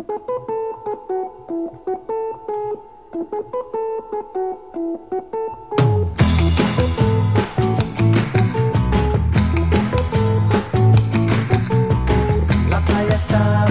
La playa está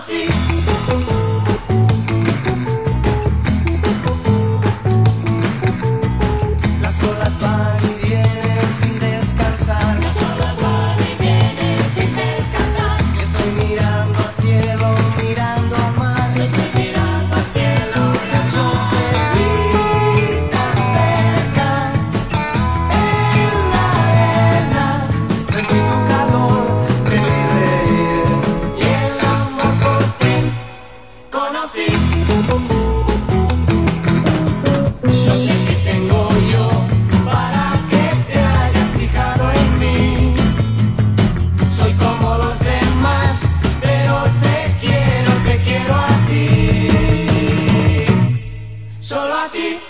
coffee. solo aquí.